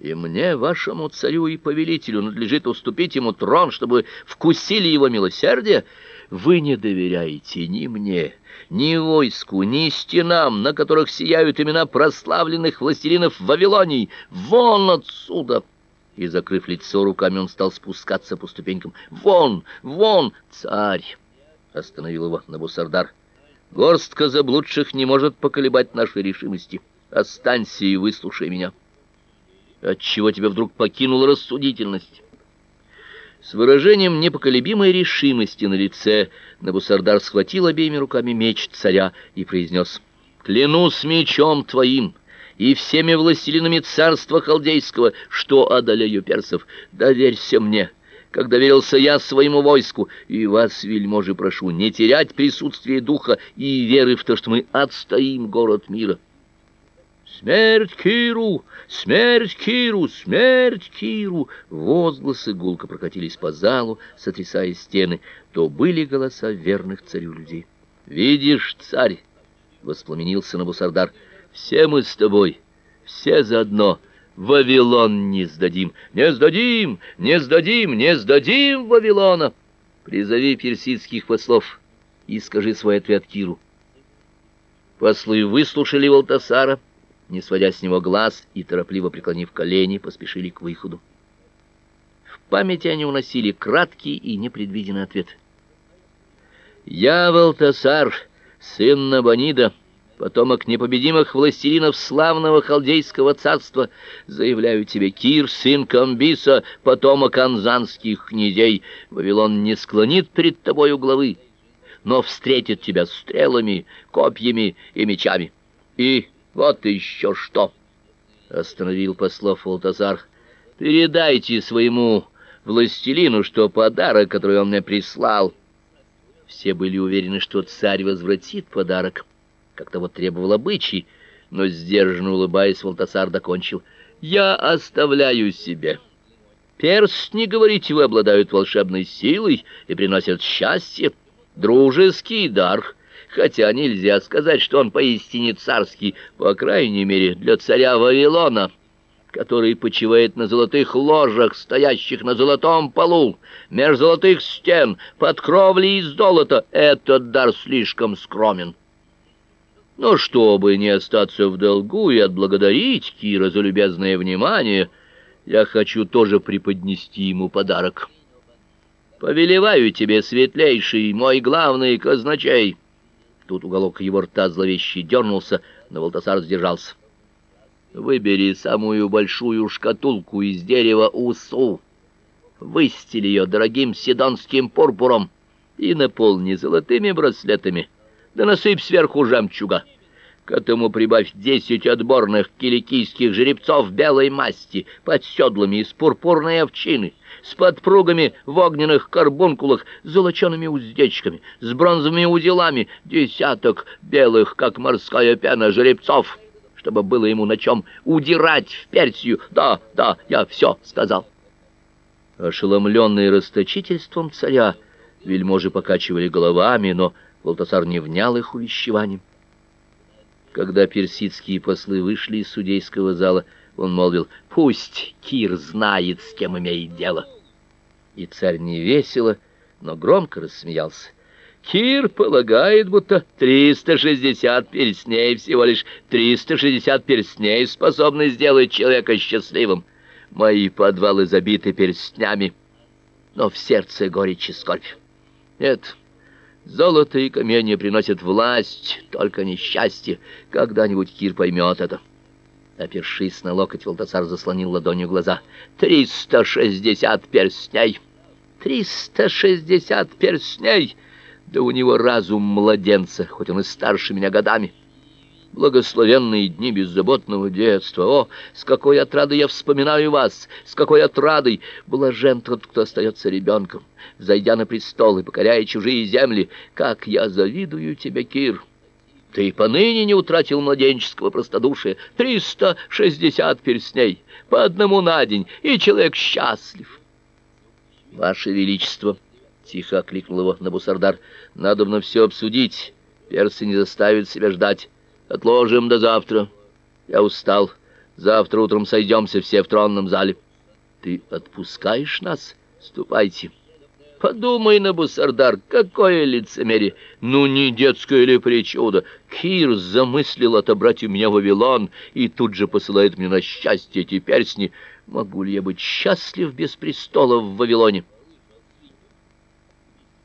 И мне, вашему царю и повелителю, надлежит уступить ему трон, чтобы вкусили его милосердие. Вы не доверяете ни мне, ни войску, ни стенам, на которых сияют имена прославленных властелинов Вавилонии. Вон отсюда!» И, закрыв лицо руками, он стал спускаться по ступенькам. «Вон! Вон! Царь!» — остановил его Набусардар. «Горстка заблудших не может поколебать нашей решимости. Останься и выслушай меня». Отчего тебя вдруг покинула рассудительность? С выражением непоколебимой решимости на лице Набусардар схватил обеими руками меч царя и произнес «Клянусь мечом твоим и всеми властелинами царства халдейского, что одолею персов, доверься мне» как доверился я своему войску, и вас, вельможи, прошу не терять присутствие духа и веры в то, что мы отстоим город мира. «Смерть Киру! Смерть Киру! Смерть Киру!» Возгласы гулко прокатились по залу, сотрясая стены. То были голоса верных царю людей. «Видишь, царь!» — воспламенился Набусардар. «Все мы с тобой, все заодно. Вавилон не сдадим! Не сдадим! Не сдадим! Не сдадим Вавилона!» «Призови персидских послов и скажи свой ответ Киру». Послы выслушали Валтасара, — не сводя с него глаз и торопливо преклонив колени, поспешили к выходу. В памяти они уносили краткий и непредвиденный ответ. «Я Валтасар, сын Набонида, потомок непобедимых властелинов славного халдейского царства, заявляю тебе, Кир, сын Камбиса, потомок анзанских князей, Вавилон не склонит перед тобою главы, но встретит тебя стрелами, копьями и мечами. И вот еще что, остановил послов Валтазар. Передайте своему властелину, что подарок, который он мне прислал, все были уверены, что царь возвратит подарок, как того требовал обычай, но сдержанно улыбаясь, Валтасар докончил: "Я оставляю себе. Перстни, говорите вы, обладают волшебной силой и приносят счастье, дружеский дар, хотя нельзя сказать, что он поистине царский, по крайней мере, для царя Вавилона, который почивает на золотых ложах, стоящих на золотом полу, меж золотых стен, под кровлей из золота. Этот дар слишком скромен. Но чтобы не остаться в долгу и отблагодарить Кира за любезное внимание, я хочу тоже преподнести ему подарок. Повелеваю тебе, светлейший, мой главный казначей, — Тут уголок его рта зловеще дернулся, но Волтасар сдержался. Выбери самую большую шкатулку из дерева усу, выстели ее дорогим седонским пурпуром и наполни золотыми браслетами, да насыпь сверху жемчуга. К этому прибавь десять отборных киликийских жеребцов белой масти под седлами из пурпурной овчины, с подпругами в огненных карбункулах, с золочеными уздечками, с бронзовыми узелами, десяток белых, как морская пена, жеребцов, чтобы было ему на чем удирать в Персию. Да, да, я все сказал. Ошеломленный расточительством царя, вельможи покачивали головами, но Волтасар не внял их увещеванием. Когда персидские послы вышли из судейского зала, он молвил, «Пусть Кир знает, с кем имеет дело». И царь невесело, но громко рассмеялся. Кир полагает, будто 360 перстней, всего лишь 360 перстней способны сделать человека счастливым. Мои подвалы забиты перстнями, но в сердце горечь и скорбь. Нет, золото и камни приносят власть, только несчастье. Когда-нибудь Кир поймет это. Опершись на локоть, Волтасар заслонил ладонью глаза. «Триста шестьдесят перстней! Триста шестьдесят перстней! Да у него разум младенца, хоть он и старше меня годами!» Благословенные дни беззаботного детства. О, с какой отрадой я вспоминаю вас, с какой отрадой блажен тот, кто остается ребенком, зайдя на престол и покоряя чужие земли. Как я завидую тебе, Кир! Ты поныне не утратил младенческого простодушия. Триста шестьдесят перстней, по одному на день, и человек счастлив. Ваше Величество, — тихо окликнул его Набусардар, — надо на все обсудить. Персы не заставят себя ждать. Отложим до завтра. Я устал. Завтра утром сойдемся все в тронном зале. Ты отпускаешь нас? Ступайте. Подумай, Набусардар, какое лицемерие! Ну, не детское ли причудо? Кир замыслил отобрать у меня Вавилон и тут же посылает мне на счастье эти перстни. Могу ли я быть счастлив без престола в Вавилоне?»